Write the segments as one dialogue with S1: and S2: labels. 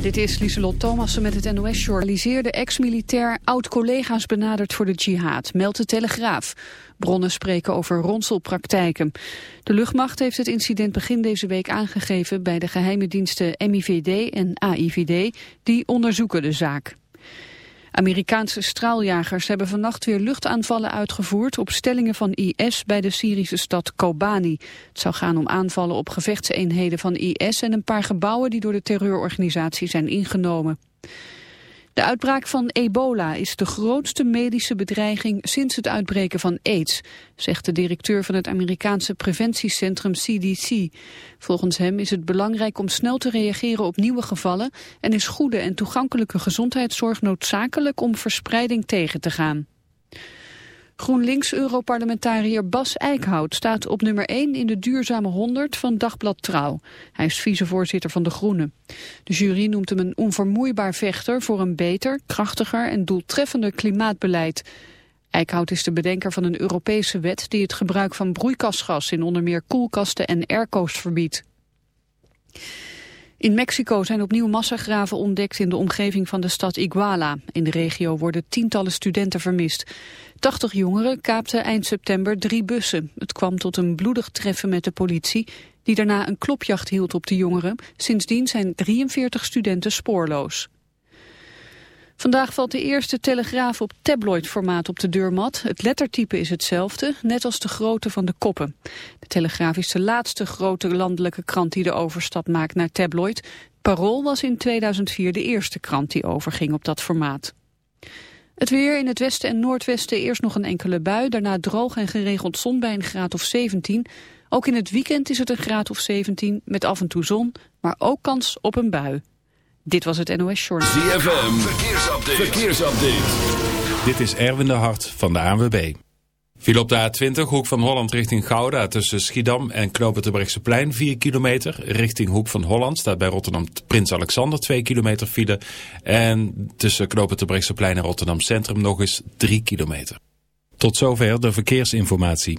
S1: Dit is Lieselot Thomassen met het NOS-journaliseerde ex-militair oud-collega's benaderd voor de jihad, meldt de Telegraaf. Bronnen spreken over ronselpraktijken. De luchtmacht heeft het incident begin deze week aangegeven bij de geheime diensten MIVD en AIVD, die onderzoeken de zaak. Amerikaanse straaljagers hebben vannacht weer luchtaanvallen uitgevoerd op stellingen van IS bij de Syrische stad Kobani. Het zou gaan om aanvallen op gevechtseenheden van IS en een paar gebouwen die door de terreurorganisatie zijn ingenomen. De uitbraak van ebola is de grootste medische bedreiging sinds het uitbreken van aids, zegt de directeur van het Amerikaanse preventiecentrum CDC. Volgens hem is het belangrijk om snel te reageren op nieuwe gevallen en is goede en toegankelijke gezondheidszorg noodzakelijk om verspreiding tegen te gaan. GroenLinks-europarlementariër Bas Eickhout staat op nummer 1 in de duurzame 100 van Dagblad Trouw. Hij is vicevoorzitter van de Groenen. De jury noemt hem een onvermoeibaar vechter voor een beter, krachtiger en doeltreffender klimaatbeleid. Eickhout is de bedenker van een Europese wet die het gebruik van broeikasgas in onder meer koelkasten en airco's verbiedt. In Mexico zijn opnieuw massagraven ontdekt in de omgeving van de stad Iguala. In de regio worden tientallen studenten vermist. 80 jongeren kaapten eind september drie bussen. Het kwam tot een bloedig treffen met de politie, die daarna een klopjacht hield op de jongeren. Sindsdien zijn 43 studenten spoorloos. Vandaag valt de eerste telegraaf op tabloid-formaat op de deurmat. Het lettertype is hetzelfde, net als de grootte van de koppen. De Telegraaf is de laatste grote landelijke krant die de overstap maakt naar tabloid. Parool was in 2004 de eerste krant die overging op dat formaat. Het weer in het westen en noordwesten eerst nog een enkele bui. Daarna droog en geregeld zon bij een graad of 17. Ook in het weekend is het een graad of 17 met af en toe zon, maar ook kans op een bui. Dit was het NOS Short.
S2: ZFM, verkeersupdate. verkeersupdate.
S3: Dit is Erwin de Hart van de ANWB. Viel op de A20, hoek van Holland richting Gouda... tussen Schiedam en plein 4 kilometer. Richting hoek van Holland staat bij Rotterdam Prins Alexander 2 kilometer file. En tussen plein en Rotterdam Centrum nog eens 3 kilometer. Tot zover de verkeersinformatie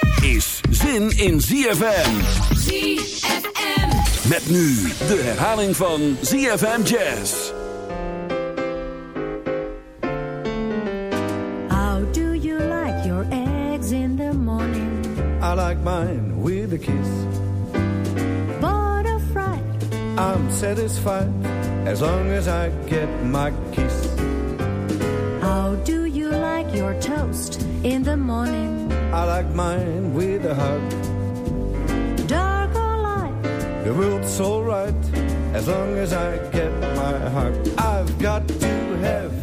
S2: Is zin in ZFM.
S4: ZFM.
S2: Met nu de herhaling van ZFM Jazz.
S5: How do you like your eggs in the morning?
S6: I like mine with a kiss.
S5: Bored or fried?
S6: I'm satisfied as long as I get my kiss.
S5: How do you like your toast in the morning?
S6: I like mine with a hug. Dark or light, the world's alright as long as I get my heart. I've got to have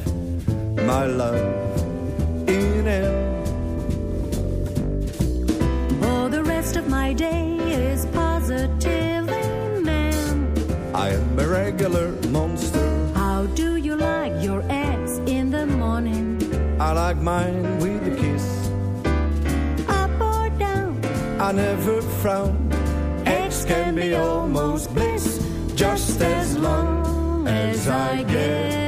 S6: my love in it.
S5: Oh, the rest of my day is positively man.
S6: I am a regular monster. I like mine with a kiss.
S5: Up or down?
S6: I never frown. Eggs can be almost bliss, just as long as I get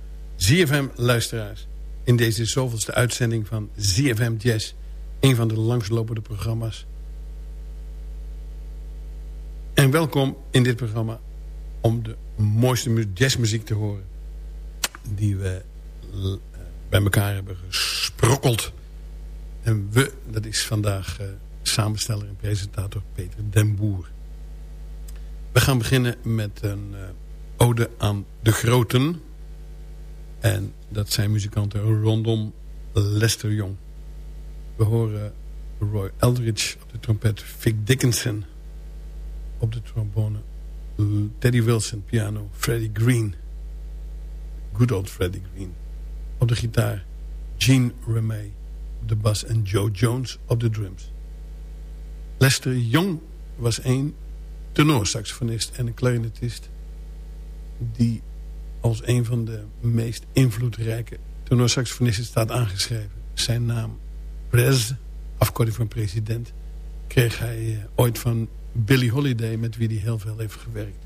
S7: ZFM-luisteraars. In deze zoveelste uitzending van ZFM Jazz. Een van de langslopende programma's. En welkom in dit programma om de mooiste mu- jazzmuziek te horen. Die we l- bij elkaar hebben gesprokkeld. En we, dat is vandaag eh, samensteller en presentator Peter den Boer. We gaan beginnen met een eh, ode aan de groten. En dat zijn muzikanten rondom Lester Young. We horen Roy Eldridge op de trompet, Vic Dickinson op de trombone, Teddy Wilson piano, Freddie Green, good old Freddie Green, op de gitaar, Gene Remey op de bas en Joe Jones op de drums. Lester Young was een tenorsaxofonist en een clarinetist die als een van de meest invloedrijke tenorsaxofonisten staat aangeschreven. Zijn naam Prez, afkorting van president, kreeg hij eh, ooit van Billie Holiday, met wie hij heel veel heeft gewerkt.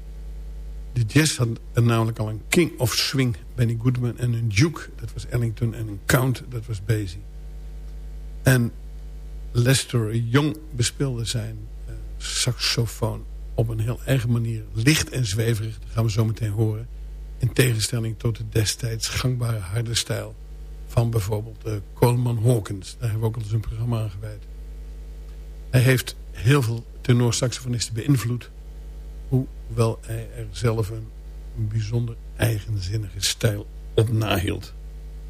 S7: De jazz had namelijk al een king of swing, Benny Goodman, en een duke, dat was Ellington, en een count, dat was Basie. En Lester Young bespeelde zijn eh, saxofoon op een heel eigen manier. Licht en zweverig, dat gaan we zo meteen horen. In tegenstelling tot de destijds gangbare harde stijl van bijvoorbeeld uh, Coleman Hawkins. Daar hebben we ook al eens een programma aan gewijd. Hij heeft heel veel tenorsaxofonisten beïnvloed. Hoewel hij er zelf een, een bijzonder eigenzinnige stijl op nahield.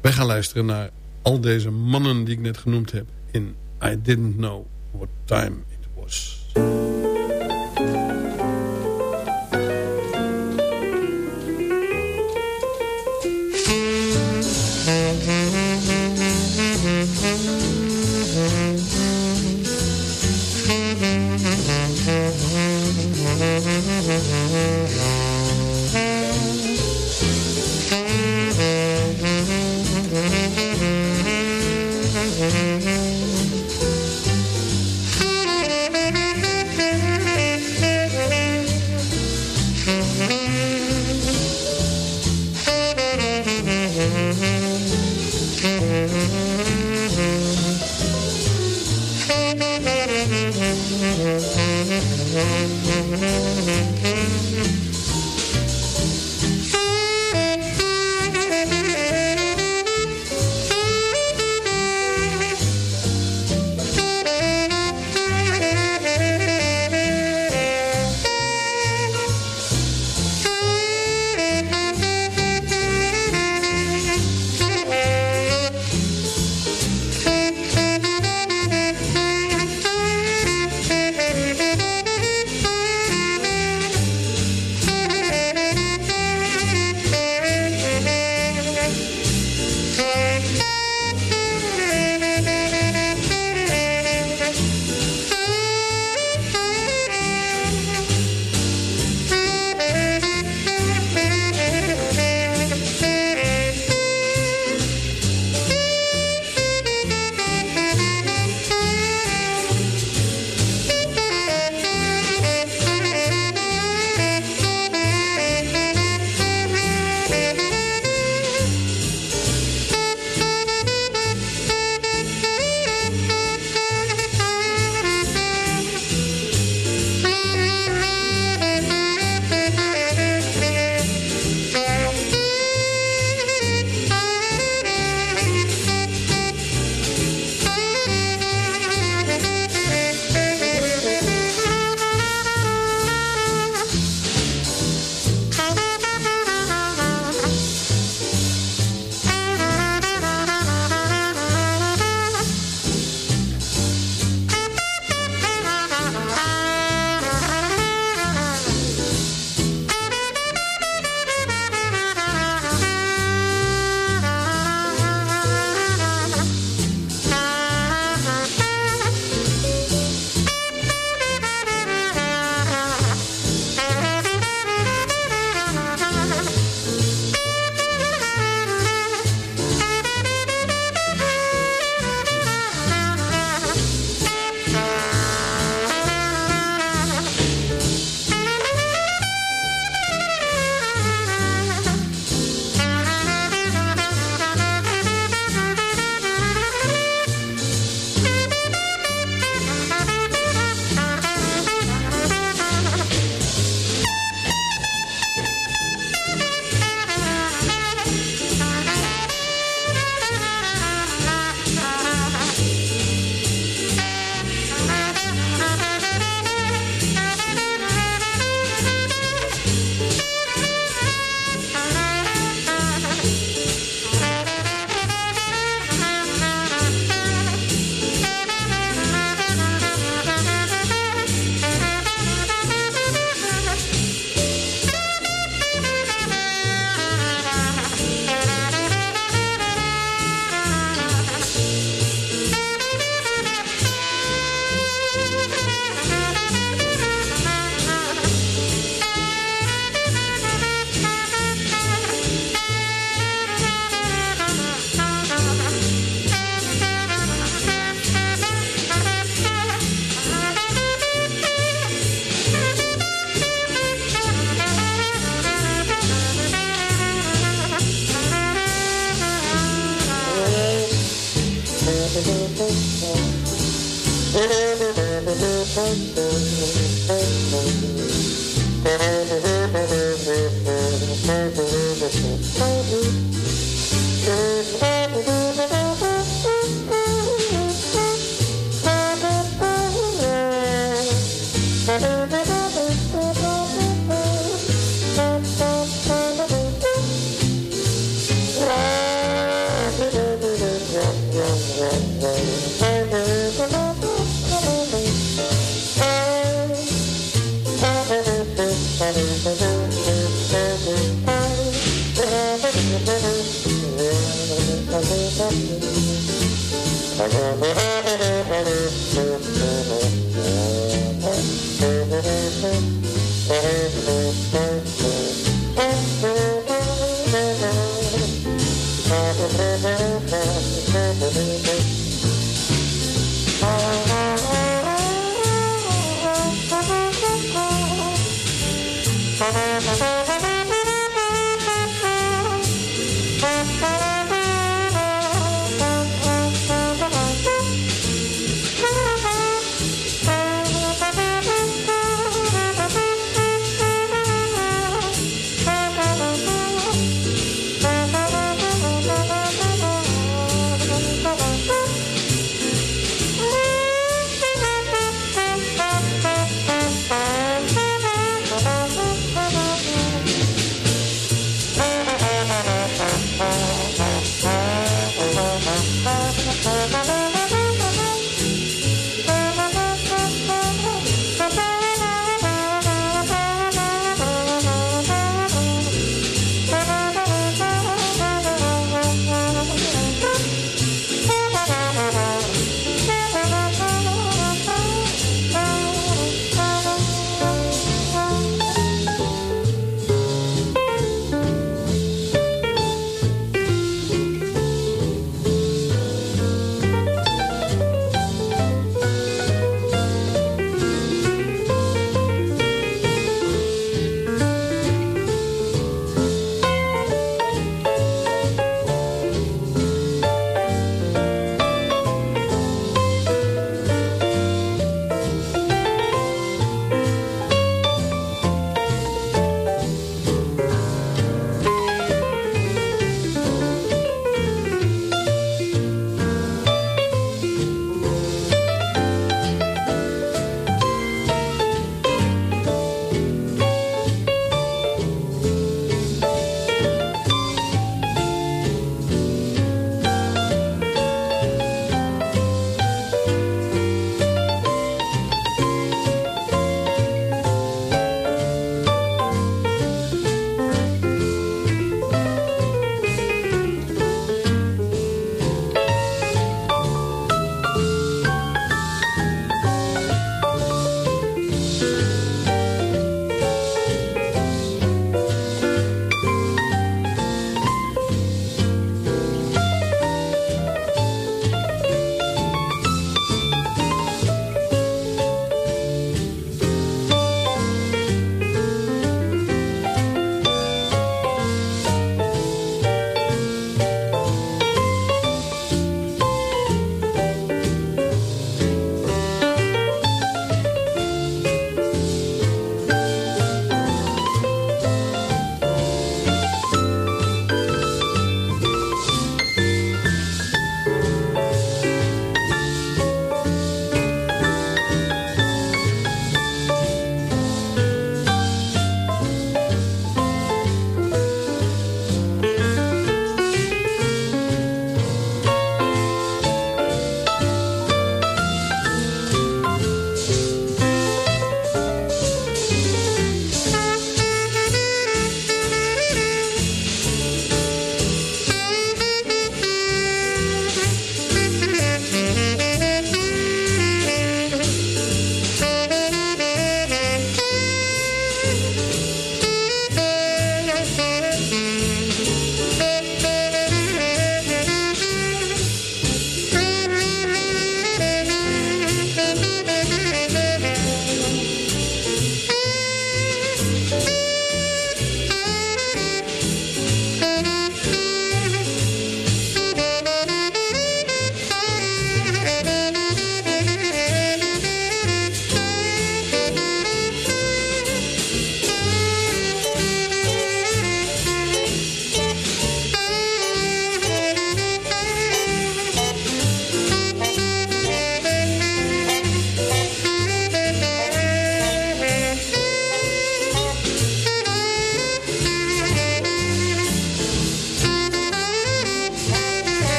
S7: Wij gaan luisteren naar al deze mannen die ik net genoemd heb in I Didn't Know What Time It Was.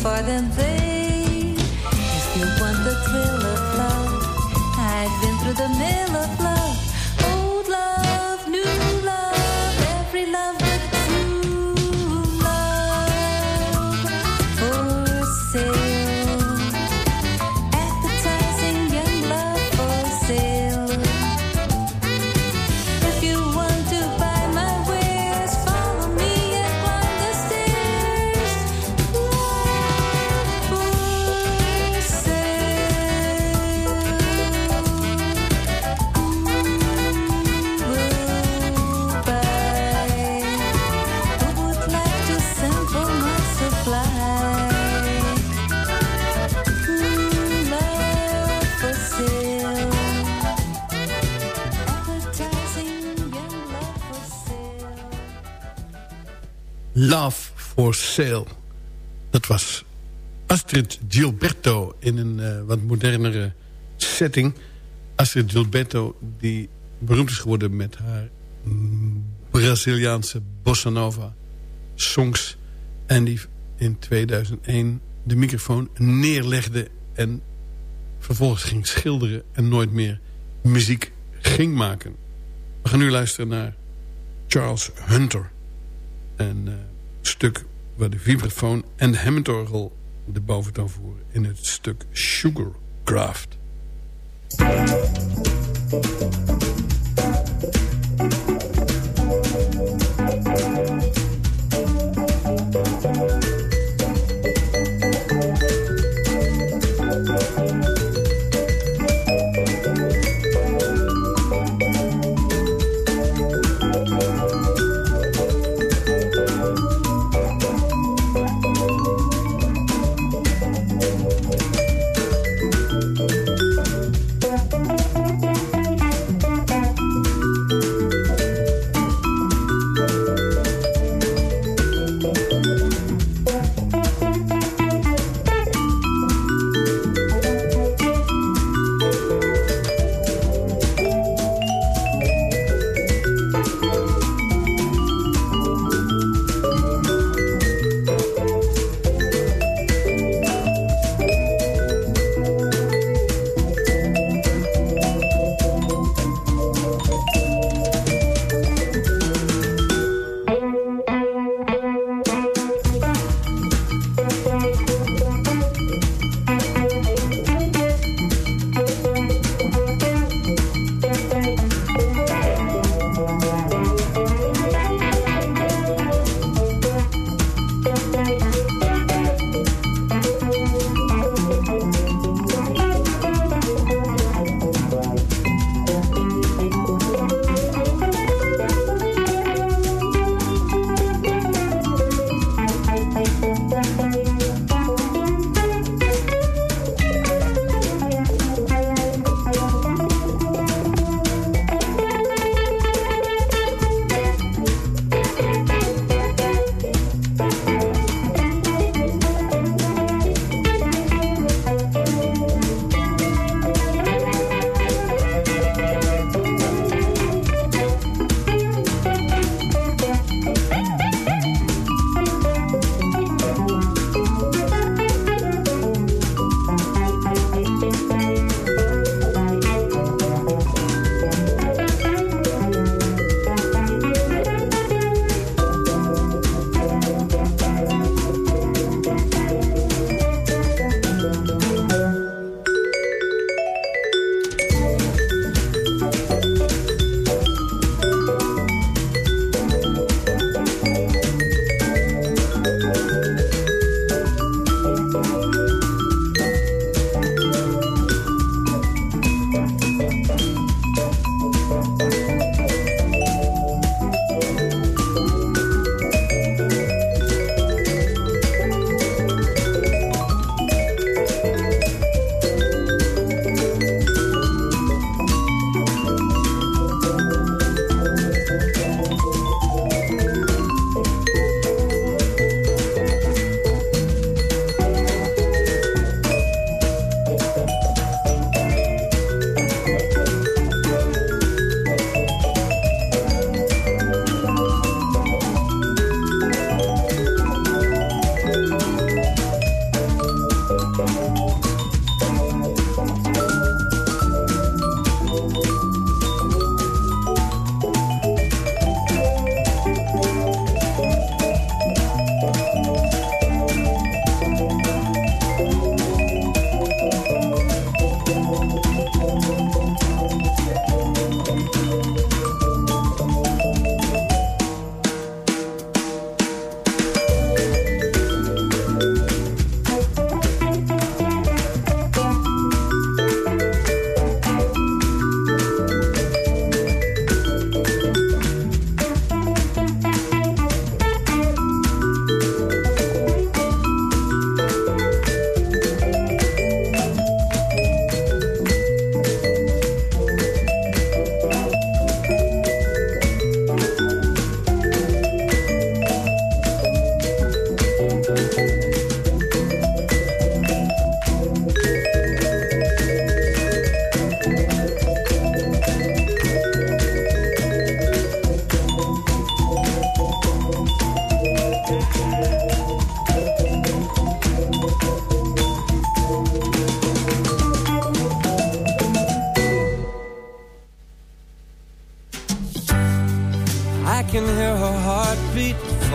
S8: for them things. Love for Sale.
S7: Dat was Astrid Gilberto in een eh, wat modernere setting. Astrid Gilberto die beroemd is geworden met haar Braziliaanse bossa nova songs. En die in 2001 de microfoon neerlegde en vervolgens ging schilderen en nooit meer muziek ging maken. We gaan nu luisteren naar Charles Hunter. Een eh, stuk waar de vibrafoon en de Hammondorgel de boventoon voeren... in het stuk Sugarcraft.
S6: Thank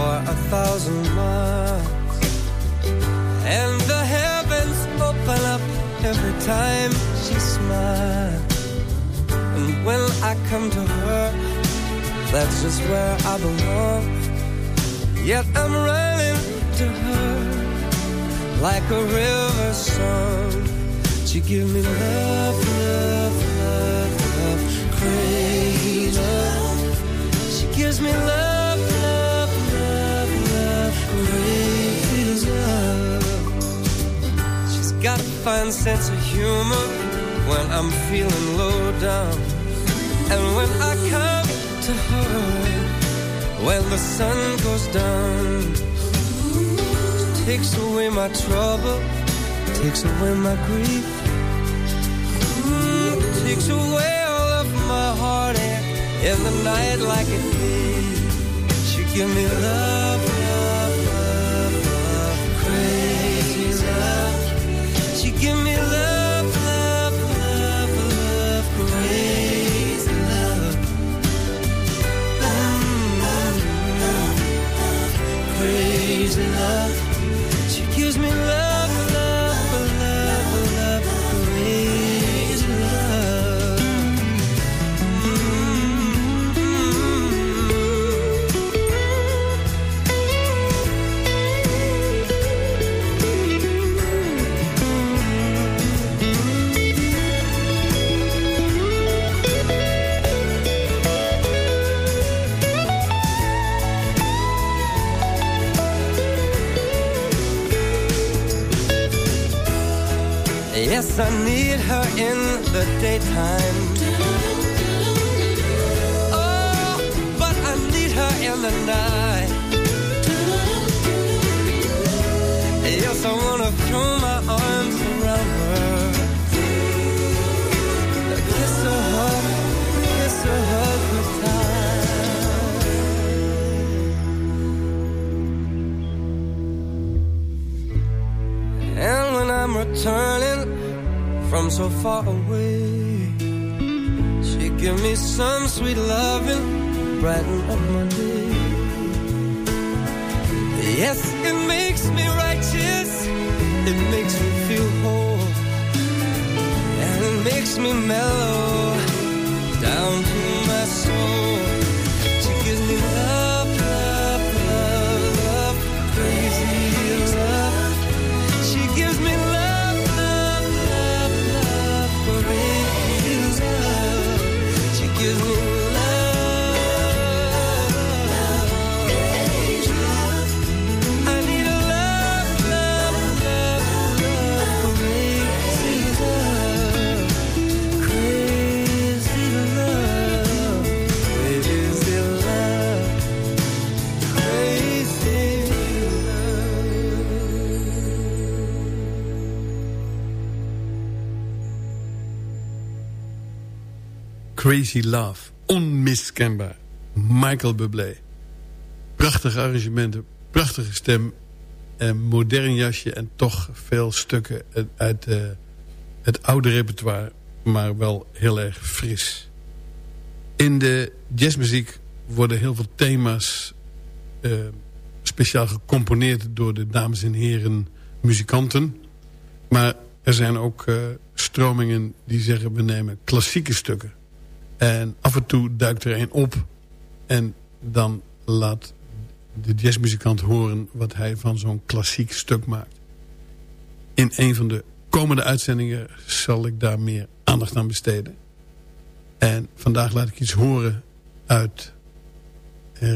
S9: for a thousand miles. And the heavens open up every time she smiles. And when I come to her, that's just where I belong. Yet I'm running to her like a river song. She give me love, love, love, love, crazy love. She gives me love, She's got a fine sense of humor when I'm feeling low down. And when I come to her, when the sun goes down, she takes away my trouble, takes away my grief, mm, takes away all of my heartache in the night like a thief. She give me love, Crazy love. Yes, I need her in the daytime. Oh, but I need her in the night. So far away. She give me some sweet loving, brighten up my day. Yes, it makes me righteous, it makes me feel whole, and it makes me mellow Crazy Love.
S7: Onmiskenbaar. Michael Bublé. Prachtige arrangementen, prachtige stem. Een modern jasje en toch veel stukken uit eh, het oude repertoire. Maar wel heel erg fris. In de jazzmuziek worden heel veel thema's eh, speciaal gecomponeerd door de dames en heren muzikanten. Maar er zijn ook eh, stromingen die zeggen we nemen klassieke stukken. En af en toe duikt er een op. En dan laat de jazzmuzikant horen wat hij van zo'n klassiek stuk maakt. In een van de komende uitzendingen zal ik daar meer aandacht aan besteden. En vandaag laat ik iets horen uit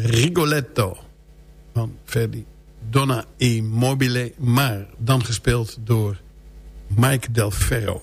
S7: Rigoletto van Verdi. Donna e Mobile, maar dan gespeeld door Mike Del Ferro.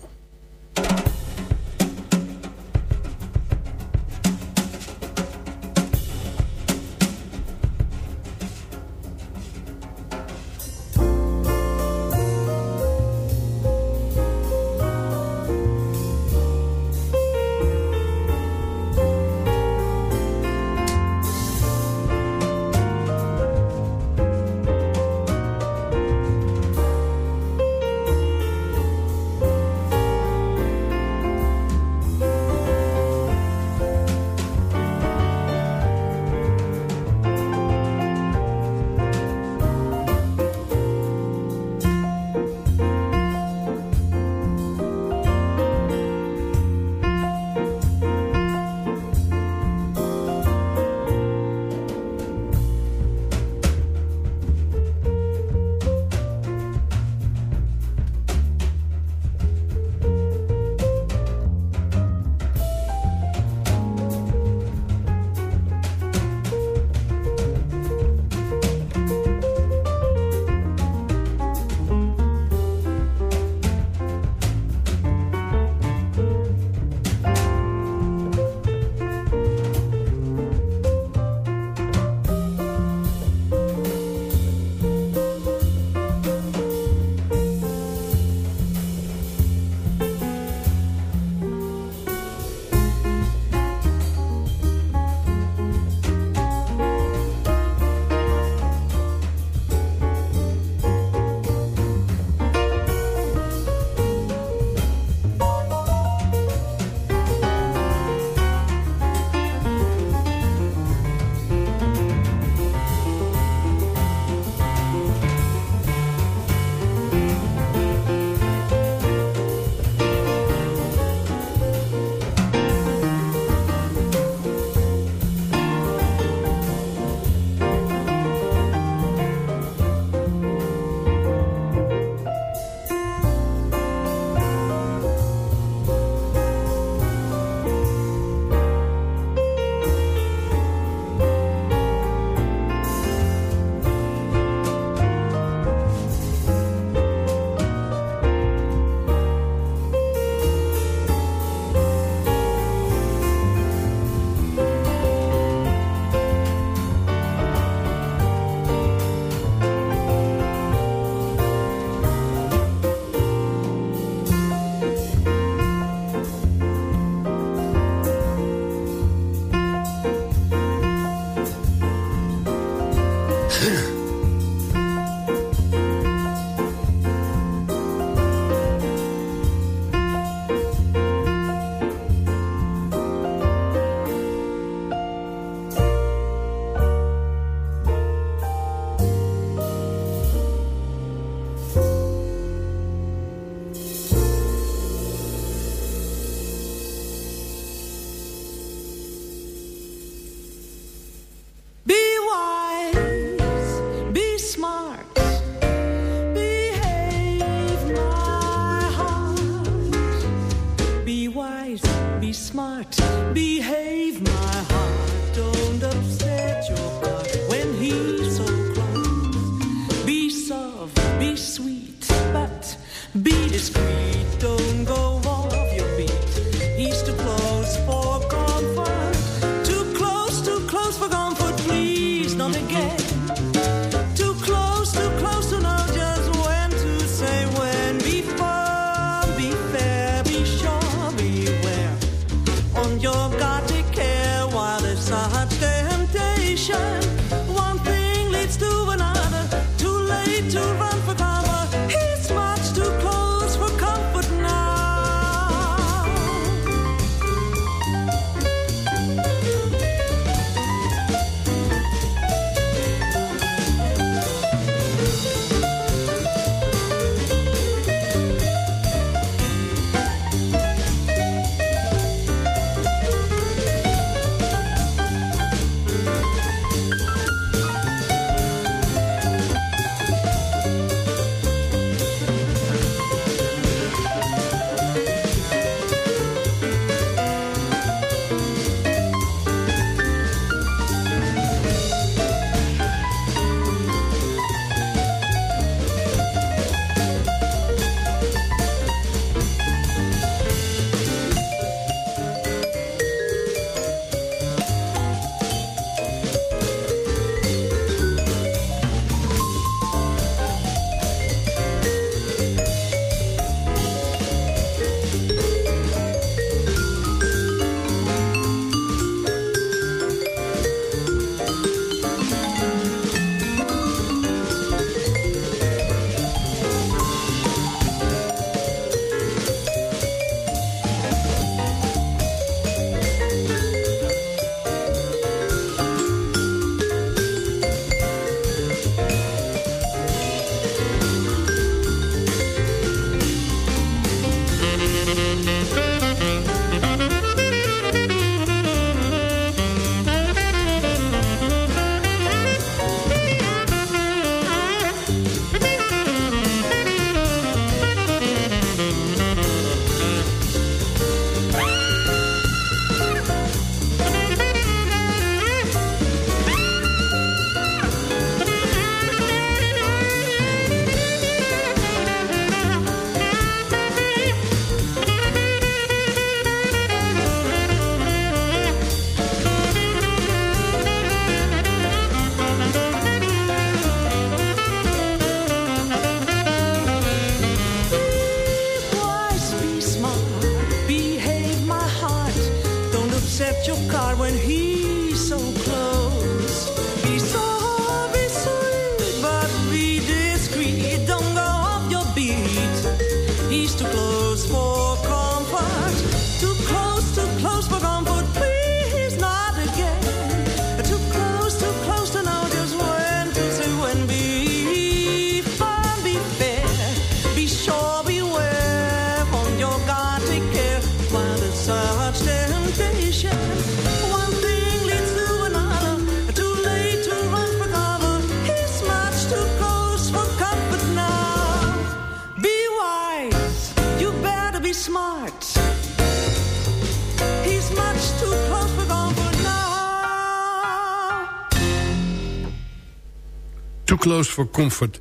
S10: close voor comfort.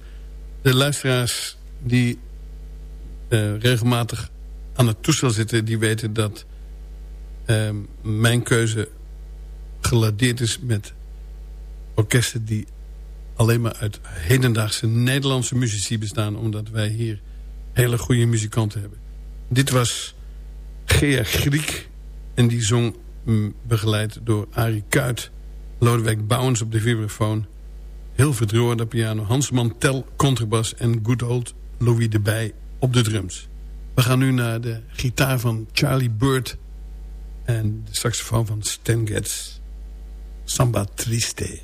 S7: De luisteraars die eh, regelmatig aan het toestel zitten... die weten dat ehm, mijn keuze geladeerd is met orkesten... die alleen maar uit hedendaagse Nederlandse muzici bestaan... omdat wij hier hele goede muzikanten hebben. Dit was Gea Griek en die zong mm, begeleid door Arie Kuit... Lodewijk Bouwens op de vibrafoon heel Roor piano, Hans Mantel contrabas en good old Louis de Bij op de drums. We gaan nu naar de gitaar van Charlie Bird en de saxofoon van Stan Getz. Samba Triste.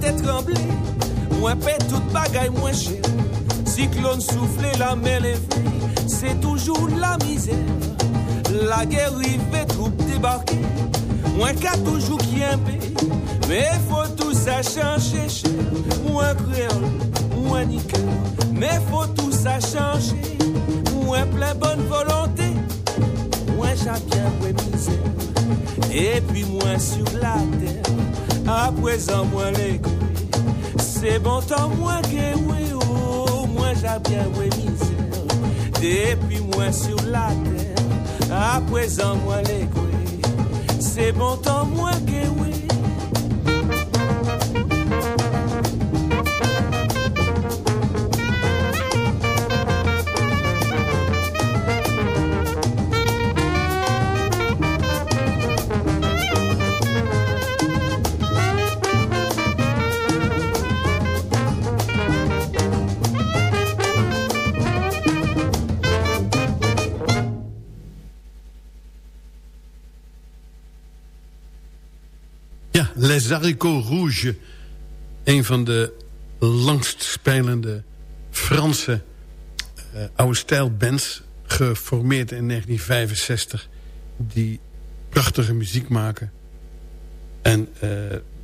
S11: Tête tremblée. Moi paie toute bagaille moins cher. Cyclone soufflé, la mer levée. C'est toujours la misère. La guerre rivée, troupe débarquée. Moi qu'à toujours qui un Mais faut tout ça changer, cher. Moi créole, moi niqueur. Mais faut tout ça changer. Moi plein bonne volonté. Moi j'ai bien misère. Et puis moi sur la terre. Après présent-moi l'école, c'est bon temps moi que oui, oh moi j'ai bien réalisé, depuis moi sur la terre, après présent-moi l'école, c'est bon temps moi que...
S7: Haricots Rouge. Een van de langst spelende Franse uh, oude stijlbands. Geformeerd in 1965. Die prachtige muziek maken. En uh,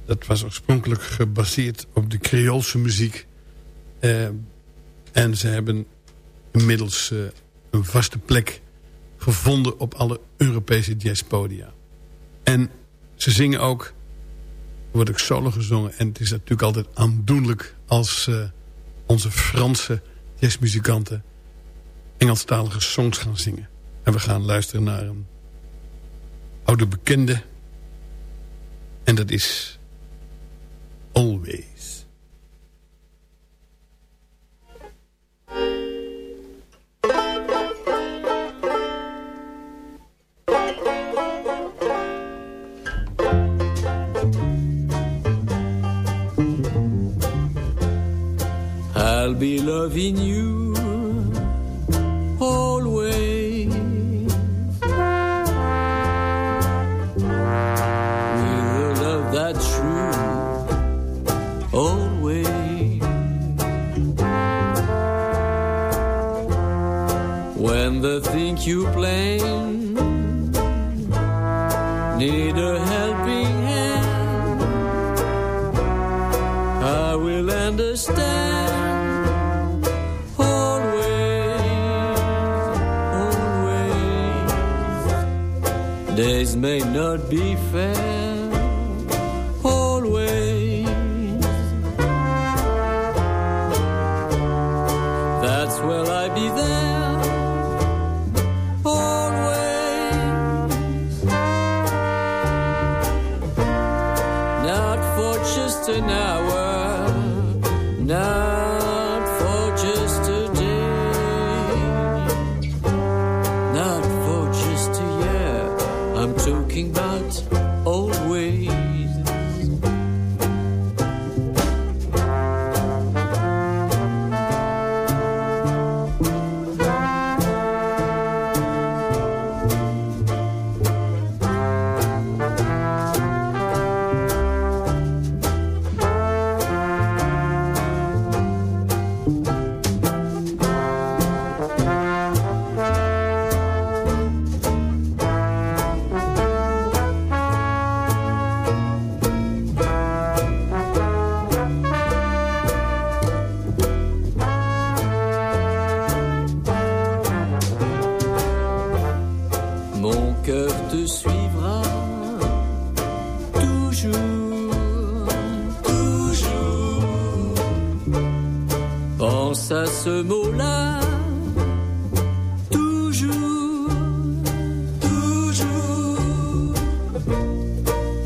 S7: dat was oorspronkelijk gebaseerd op de Creoolse muziek. Uh, en ze hebben inmiddels een vaste plek gevonden op alle Europese jazzpodia. En ze zingen ook wordt ook solo gezongen. En het is natuurlijk altijd aandoenlijk als uh, onze Franse jazzmuzikanten Engelstalige songs gaan zingen. En we gaan luisteren naar een oude bekende. En dat is Always.
S12: I'll be loving you always. With a love that's true, always. When the thing you plan need a helping may not be fair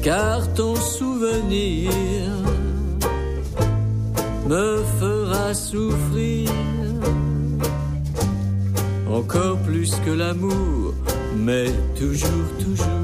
S12: Car ton souvenir me fera souffrir encore plus que l'amour, mais toujours, toujours.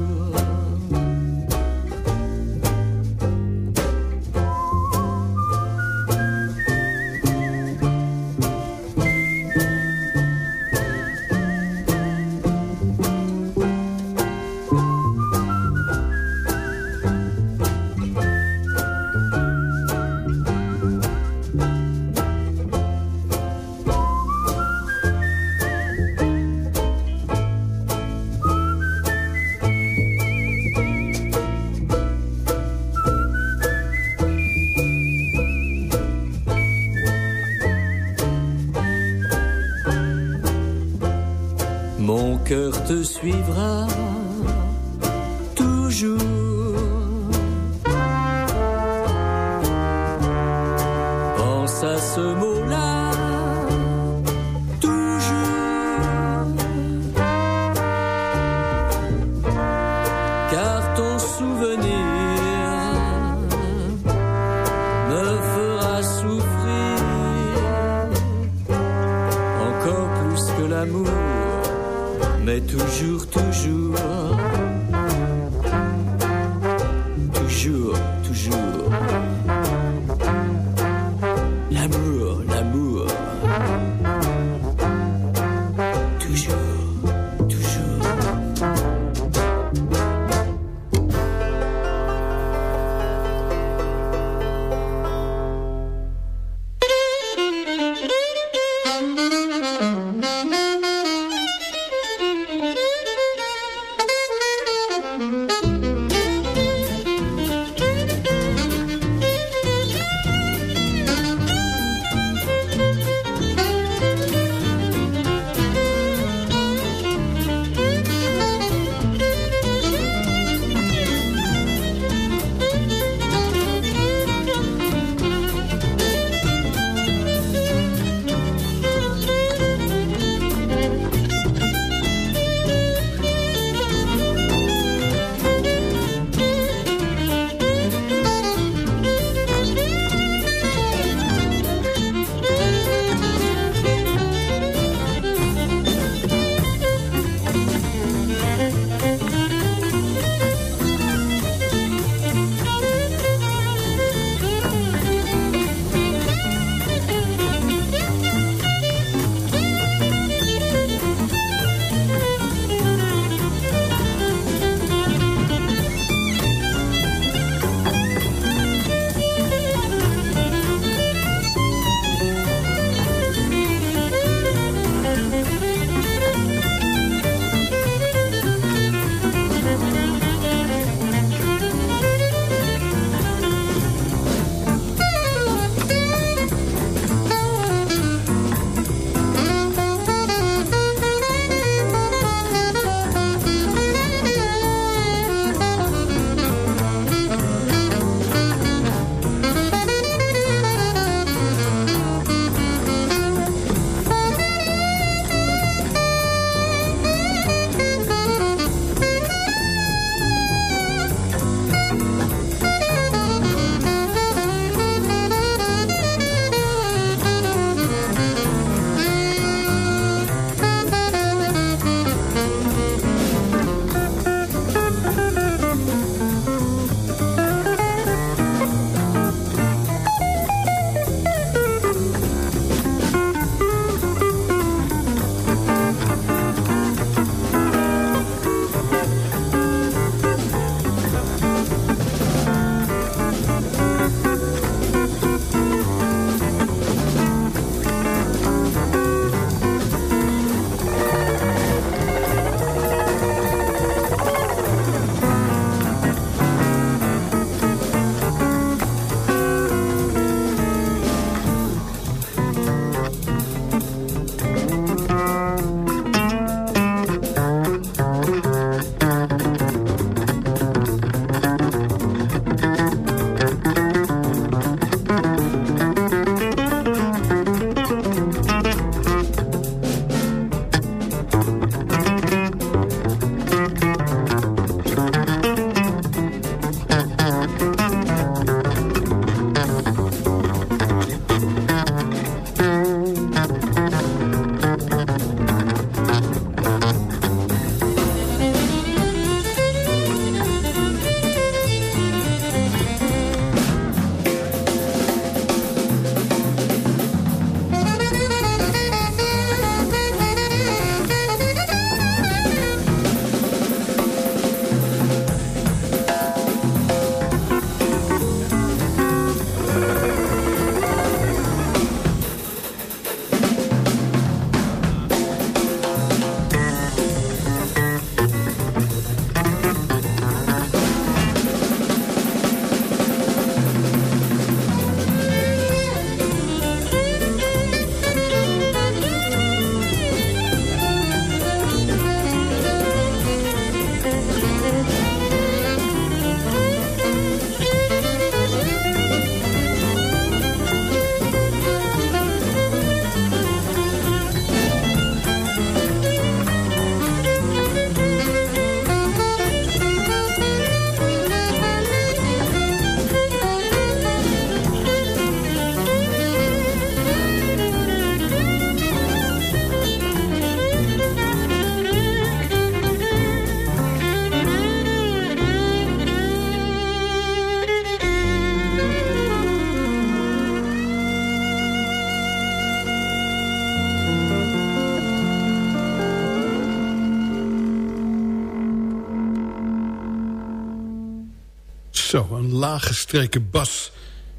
S7: Een laaggestreken bas.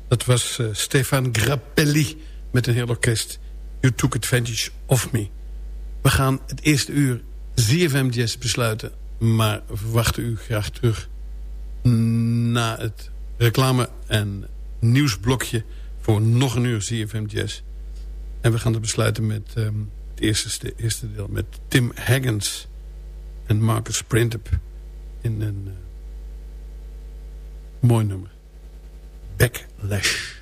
S7: Dat was uh, Stefan Grappelli met een heel orkest. You took advantage of me. We gaan het eerste uur ZFM Jazz besluiten. Maar we verwachten u graag terug na het reclame- en nieuwsblokje... voor nog een uur ZFM Jazz. En we gaan het besluiten met um, het eerste, eerste deel... met Tim Haggins en Marcus Printup in een... Mooi nummer. Backlash.